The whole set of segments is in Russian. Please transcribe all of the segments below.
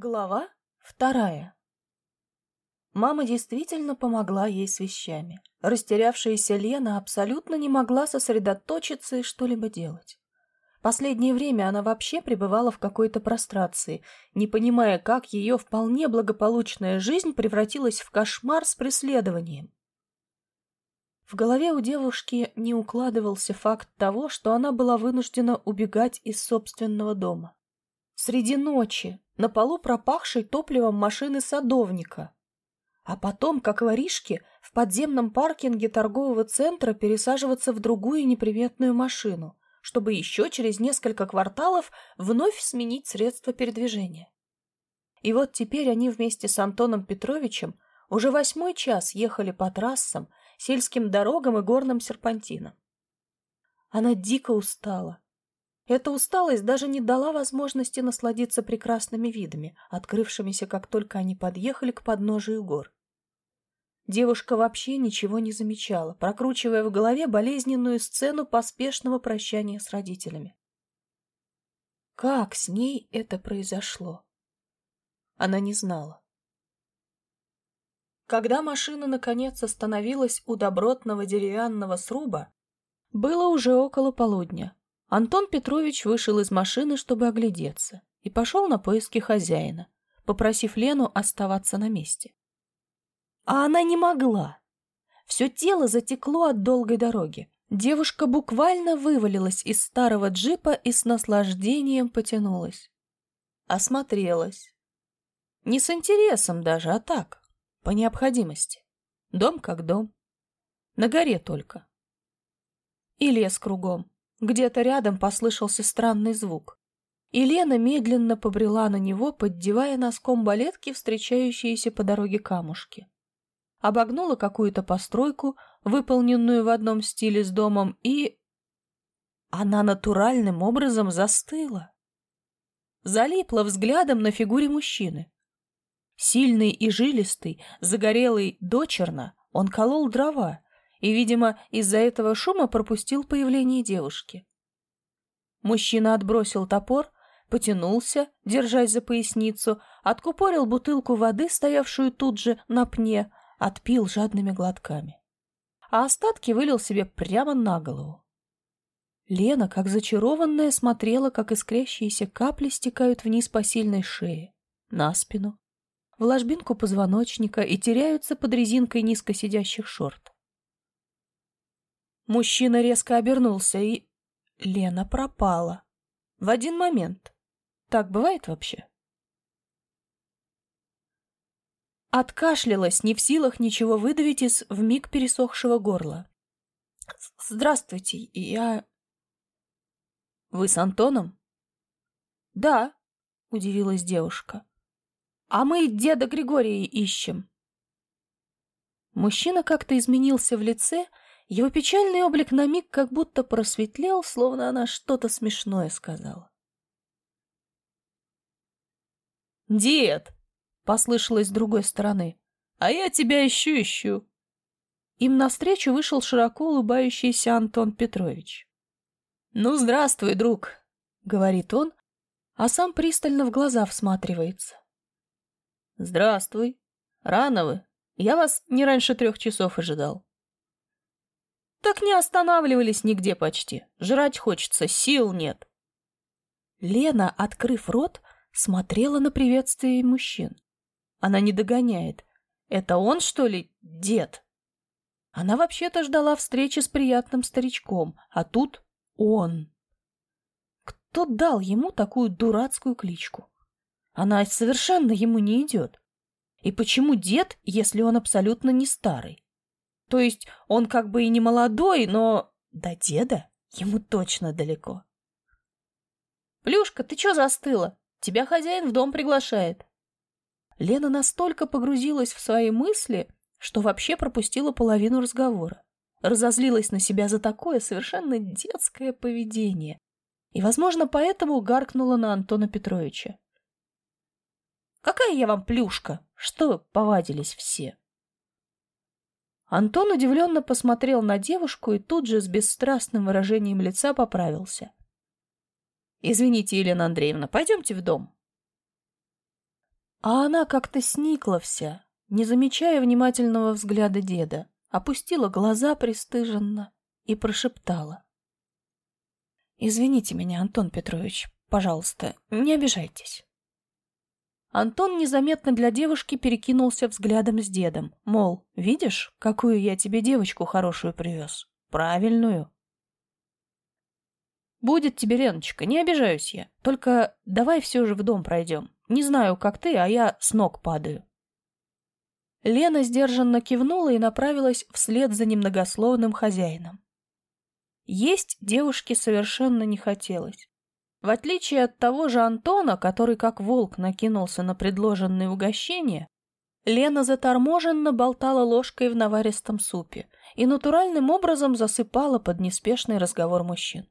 Глава вторая. Мама действительно помогла ей с вещами. Растерявшаяся Лена абсолютно не могла сосредоточиться и что-либо делать. Последнее время она вообще пребывала в какой-то прострации, не понимая, как ее вполне благополучная жизнь превратилась в кошмар с преследованием. В голове у девушки не укладывался факт того, что она была вынуждена убегать из собственного дома. Среди ночи, на полу пропахшей топливом машины садовника. А потом, как воришки, в подземном паркинге торгового центра пересаживаться в другую неприметную машину, чтобы еще через несколько кварталов вновь сменить средства передвижения. И вот теперь они вместе с Антоном Петровичем уже восьмой час ехали по трассам, сельским дорогам и горным серпантинам. Она дико устала, эта усталость даже не дала возможности насладиться прекрасными видами, открывшимися, как только они подъехали к подножию гор. Девушка вообще ничего не замечала, прокручивая в голове болезненную сцену поспешного прощания с родителями. Как с ней это произошло? Она не знала. Когда машина наконец остановилась у добротного деревянного сруба, было уже около полудня. Антон Петрович вышел из машины, чтобы оглядеться, и пошел на поиски хозяина, попросив Лену оставаться на месте. А она не могла. Все тело затекло от долгой дороги. Девушка буквально вывалилась из старого джипа и с наслаждением потянулась. Осмотрелась. Не с интересом даже, а так, по необходимости. Дом как дом. На горе только. И лес кругом. Где-то рядом послышался странный звук. И Лена медленно побрела на него, поддевая носком балетки встречающиеся по дороге камушки. Обогнула какую-то постройку, выполненную в одном стиле с домом, и... Она натуральным образом застыла. Залипла взглядом на фигуре мужчины. Сильный и жилистый, загорелый дочерно, он колол дрова, и, видимо, из-за этого шума пропустил появление девушки. Мужчина отбросил топор, потянулся, держась за поясницу, откупорил бутылку воды, стоявшую тут же на пне, отпил жадными глотками. А остатки вылил себе прямо на голову. Лена, как зачарованная, смотрела, как искрящиеся капли стекают вниз по сильной шее, на спину, в ложбинку позвоночника и теряются под резинкой низко сидящих шорт. Мужчина резко обернулся, и... Лена пропала. В один момент. Так бывает вообще? Откашлялась, не в силах ничего выдавить из вмиг пересохшего горла. «Здравствуйте, я...» «Вы с Антоном?» «Да», — удивилась девушка. «А мы деда Григория ищем». Мужчина как-то изменился в лице, — его печальный облик на миг как будто просветлел, словно она что-то смешное сказала. «Дед!» — послышалось с другой стороны. «А я тебя ищу, ищу!» Им навстречу вышел широко улыбающийся Антон Петрович. «Ну, здравствуй, друг!» — говорит он, а сам пристально в глаза всматривается. «Здравствуй! Рано вы! Я вас не раньше трех часов ожидал!» Так не останавливались нигде почти. Жрать хочется, сил нет. Лена, открыв рот, смотрела на приветствие мужчин. Она не догоняет. Это он, что ли, дед? Она вообще-то ждала встречи с приятным старичком, а тут он. Кто дал ему такую дурацкую кличку? Она совершенно ему не идет. И почему дед, если он абсолютно не старый? То есть он как бы и не молодой, но до деда ему точно далеко. «Плюшка, ты чё застыла? Тебя хозяин в дом приглашает». Лена настолько погрузилась в свои мысли, что вообще пропустила половину разговора. Разозлилась на себя за такое совершенно детское поведение. И, возможно, поэтому гаркнула на Антона Петровича. «Какая я вам плюшка? Что повадились все?» Антон удивленно посмотрел на девушку и тут же с бесстрастным выражением лица поправился. «Извините, Елена Андреевна, пойдемте в дом». А она как-то сникла вся, не замечая внимательного взгляда деда, опустила глаза пристыженно и прошептала. «Извините меня, Антон Петрович, пожалуйста, не обижайтесь». Антон незаметно для девушки перекинулся взглядом с дедом, мол, видишь, какую я тебе девочку хорошую привез? Правильную. Будет тебе, Леночка, не обижаюсь я. Только давай все же в дом пройдем. Не знаю, как ты, а я с ног падаю. Лена сдержанно кивнула и направилась вслед за немногословным хозяином. Есть девушке совершенно не хотелось. В отличие от того же Антона, который как волк накинулся на предложенные угощения, Лена заторможенно болтала ложкой в наваристом супе и натуральным образом засыпала под неспешный разговор мужчин.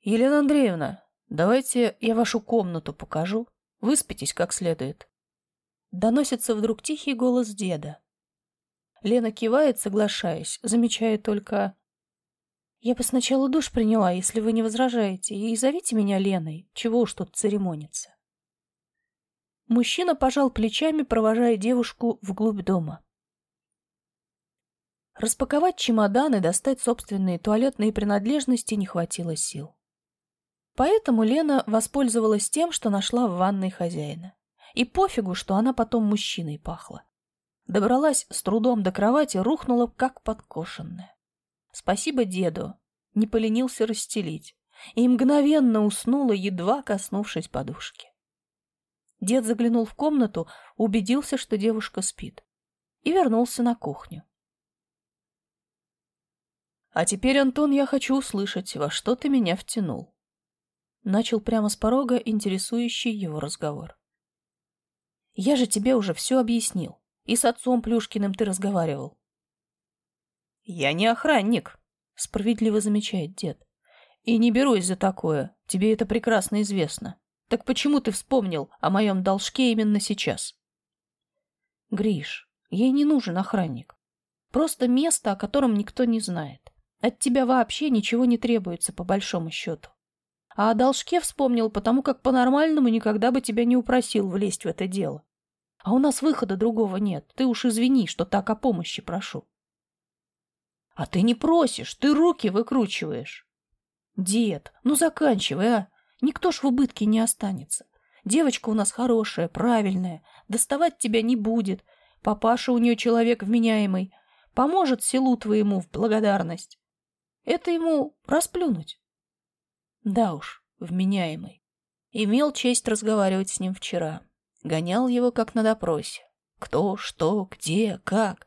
«Елена Андреевна, давайте я вашу комнату покажу. Выспитесь как следует». Доносится вдруг тихий голос деда. Лена кивает, соглашаясь, замечая только я бы сначала душ приняла, если вы не возражаете, и зовите меня Леной. Чего уж тут церемониться. Мужчина пожал плечами, провожая девушку вглубь дома. Распаковать чемодан и достать собственные туалетные принадлежности не хватило сил. Поэтому Лена воспользовалась тем, что нашла в ванной хозяина. И пофигу, что она потом мужчиной пахла. Добралась с трудом до кровати, рухнула как подкошенная. Спасибо деду, не поленился расстелить, и мгновенно уснула, едва коснувшись подушки. Дед заглянул в комнату, убедился, что девушка спит, и вернулся на кухню. «А теперь, Антон, я хочу услышать, во что ты меня втянул?» Начал прямо с порога интересующий его разговор. «Я же тебе уже все объяснил. И с отцом Плюшкиным ты разговаривал. «Я не охранник», — справедливо замечает дед. «И не берусь за такое, тебе это прекрасно известно. Так почему ты вспомнил о моем должке именно сейчас?» «Гриш, ей не нужен охранник. Просто место, о котором никто не знает. От тебя вообще ничего не требуется, по большому счету. А о должке вспомнил, потому как по-нормальному никогда бы тебя не упросил влезть в это дело. А у нас выхода другого нет. Ты уж извини, что так о помощи прошу. А ты не просишь, ты руки выкручиваешь. Дед, ну заканчивай, а. Никто ж в убытке не останется. Девочка у нас хорошая, правильная, доставать тебя не будет. Папаша у нее человек вменяемый, поможет селу твоему в благодарность. Это ему расплюнуть. Да уж, вменяемый. Имел честь разговаривать с ним вчера. Гонял его как на допросе. Кто, что, где, как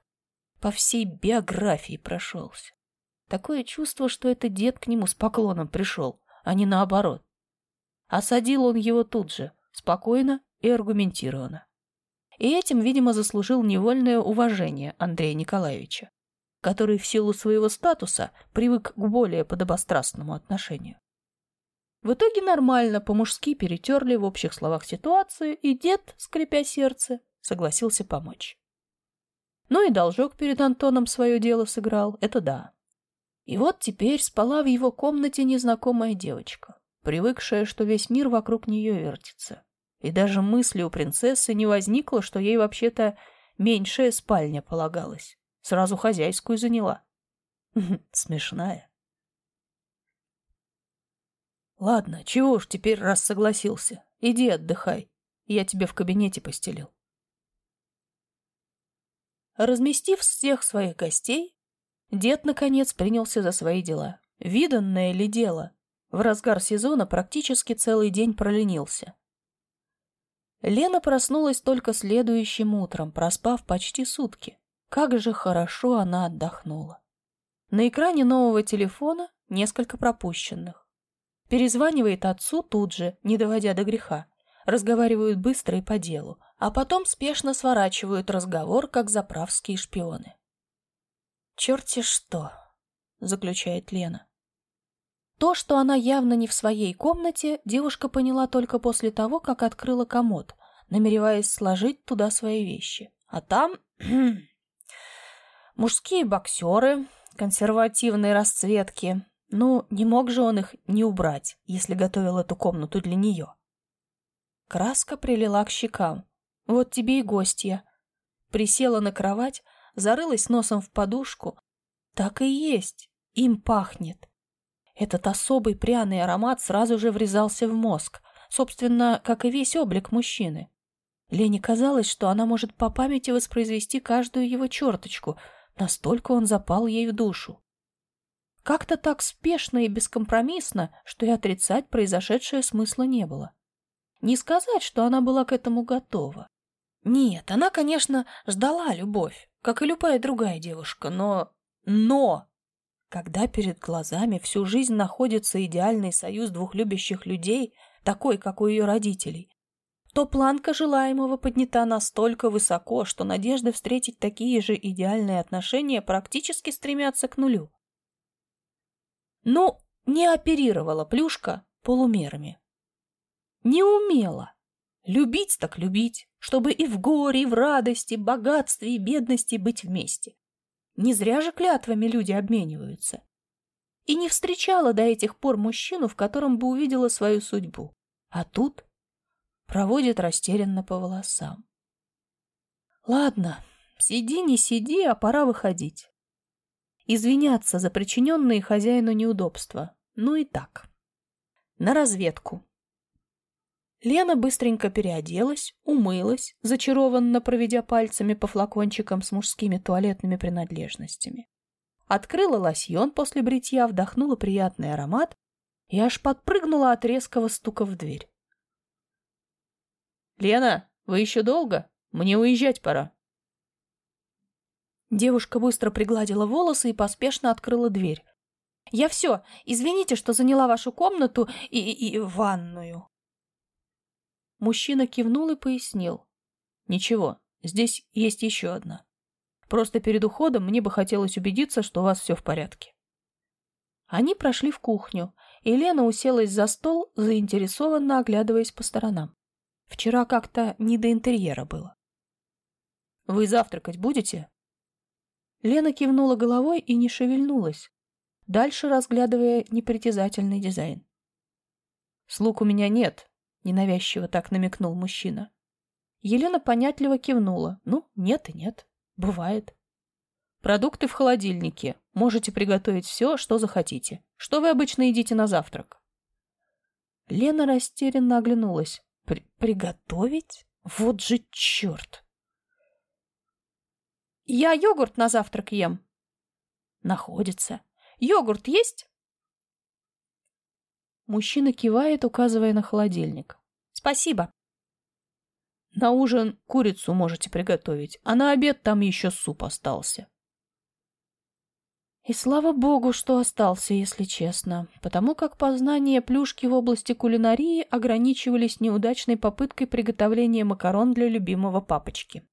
по всей биографии прошелся. Такое чувство, что это дед к нему с поклоном пришел, а не наоборот. Осадил он его тут же, спокойно и аргументированно. И этим, видимо, заслужил невольное уважение Андрея Николаевича, который в силу своего статуса привык к более подобострастному отношению. В итоге нормально по-мужски перетерли в общих словах ситуацию, и дед, скрипя сердце, согласился помочь. Ну и должок перед Антоном свое дело сыграл, это да. И вот теперь спала в его комнате незнакомая девочка, привыкшая, что весь мир вокруг нее вертится. И даже мысли у принцессы не возникло, что ей вообще-то меньшая спальня полагалась. Сразу хозяйскую заняла. Смешная. Ладно, чего уж теперь раз согласился. Иди отдыхай. Я тебе в кабинете постелил. Разместив всех своих гостей, дед, наконец, принялся за свои дела. Виданное ли дело? В разгар сезона практически целый день проленился. Лена проснулась только следующим утром, проспав почти сутки. Как же хорошо она отдохнула. На экране нового телефона несколько пропущенных. Перезванивает отцу тут же, не доводя до греха. Разговаривают быстро и по делу а потом спешно сворачивают разговор, как заправские шпионы. «Черти что!» — заключает Лена. То, что она явно не в своей комнате, девушка поняла только после того, как открыла комод, намереваясь сложить туда свои вещи. А там... мужские боксеры, консервативные расцветки. Ну, не мог же он их не убрать, если готовил эту комнату для нее. Краска прилила к щекам. Вот тебе и гостья. Присела на кровать, зарылась носом в подушку. Так и есть, им пахнет. Этот особый пряный аромат сразу же врезался в мозг, собственно, как и весь облик мужчины. Лене казалось, что она может по памяти воспроизвести каждую его черточку, настолько он запал ей в душу. Как-то так спешно и бескомпромиссно, что и отрицать произошедшее смысла не было. Не сказать, что она была к этому готова. Нет, она, конечно, ждала любовь, как и любая другая девушка, но... Но! Когда перед глазами всю жизнь находится идеальный союз двух любящих людей, такой, как у ее родителей, то планка желаемого поднята настолько высоко, что надежды встретить такие же идеальные отношения практически стремятся к нулю. Ну, не оперировала плюшка полумерами. Не умела. Любить так любить, чтобы и в горе, и в радости, богатстве и бедности быть вместе. Не зря же клятвами люди обмениваются. И не встречала до этих пор мужчину, в котором бы увидела свою судьбу. А тут проводит растерянно по волосам. Ладно, сиди, не сиди, а пора выходить извиняться за причиненные хозяину неудобства. Ну и так. На разведку. Лена быстренько переоделась, умылась, зачарованно проведя пальцами по флакончикам с мужскими туалетными принадлежностями. Открыла лосьон после бритья, вдохнула приятный аромат и аж подпрыгнула от резкого стука в дверь. «Лена, вы еще долго? Мне уезжать пора». Девушка быстро пригладила волосы и поспешно открыла дверь. «Я все. Извините, что заняла вашу комнату и, и, и ванную». Мужчина кивнул и пояснил. «Ничего, здесь есть еще одна. Просто перед уходом мне бы хотелось убедиться, что у вас все в порядке». Они прошли в кухню, и Лена уселась за стол, заинтересованно оглядываясь по сторонам. Вчера как-то не до интерьера было. «Вы завтракать будете?» Лена кивнула головой и не шевельнулась, дальше разглядывая непритязательный дизайн. «Слуг у меня нет», — ненавязчиво так намекнул мужчина. Елена понятливо кивнула. «Ну, нет и нет. Бывает». «Продукты в холодильнике. Можете приготовить все, что захотите. Что вы обычно едите на завтрак?» Лена растерянно оглянулась. При «Приготовить? Вот же черт!» Я йогурт на завтрак ем. Находится. Йогурт есть? Мужчина кивает, указывая на холодильник. Спасибо. На ужин курицу можете приготовить, а на обед там еще суп остался. И слава богу, что остался, если честно, потому как познания плюшки в области кулинарии ограничивались неудачной попыткой приготовления макарон для любимого папочки.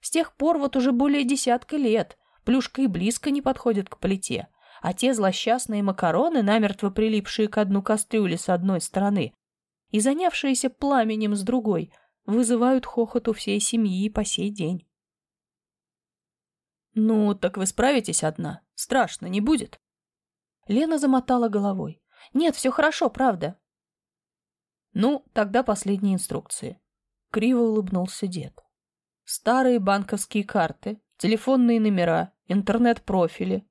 С тех пор вот уже более десятка лет плюшка и близко не подходит к плите, а те злосчастные макароны, намертво прилипшие к дну кастрюли с одной стороны и занявшиеся пламенем с другой, вызывают хохот у всей семьи по сей день. «Ну, так вы справитесь одна? Страшно не будет?» Лена замотала головой. «Нет, все хорошо, правда». «Ну, тогда последние инструкции». Криво улыбнулся дед. Старые банковские карты, телефонные номера, интернет-профили.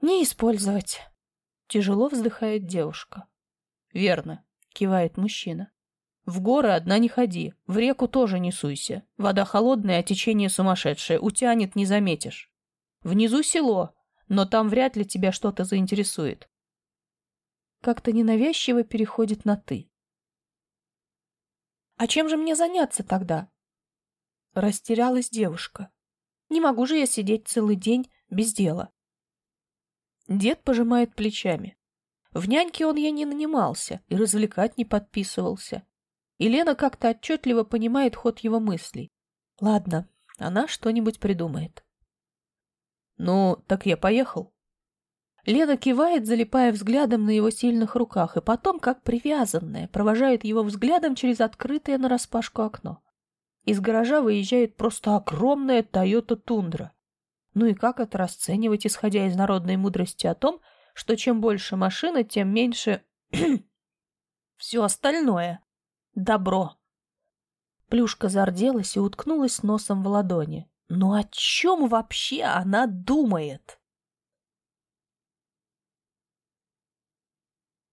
Не использовать. Тяжело вздыхает девушка. Верно, кивает мужчина. В горы одна не ходи, в реку тоже не суйся. Вода холодная, а течение сумасшедшее, утянет, не заметишь. Внизу село, но там вряд ли тебя что-то заинтересует. Как-то ненавязчиво переходит на «ты». А чем же мне заняться тогда? Растерялась девушка. Не могу же я сидеть целый день без дела. Дед пожимает плечами. В няньке он я не нанимался и развлекать не подписывался. И как-то отчетливо понимает ход его мыслей. Ладно, она что-нибудь придумает. Ну, так я поехал. Лена кивает, залипая взглядом на его сильных руках, и потом, как привязанная, провожает его взглядом через открытое нараспашку окно. Из гаража выезжает просто огромная Toyota Тундра. Ну и как это расценивать, исходя из народной мудрости о том, что чем больше машина, тем меньше все остальное? добро. Плюшка зарделась и уткнулась носом в ладони. Ну о чем вообще она думает?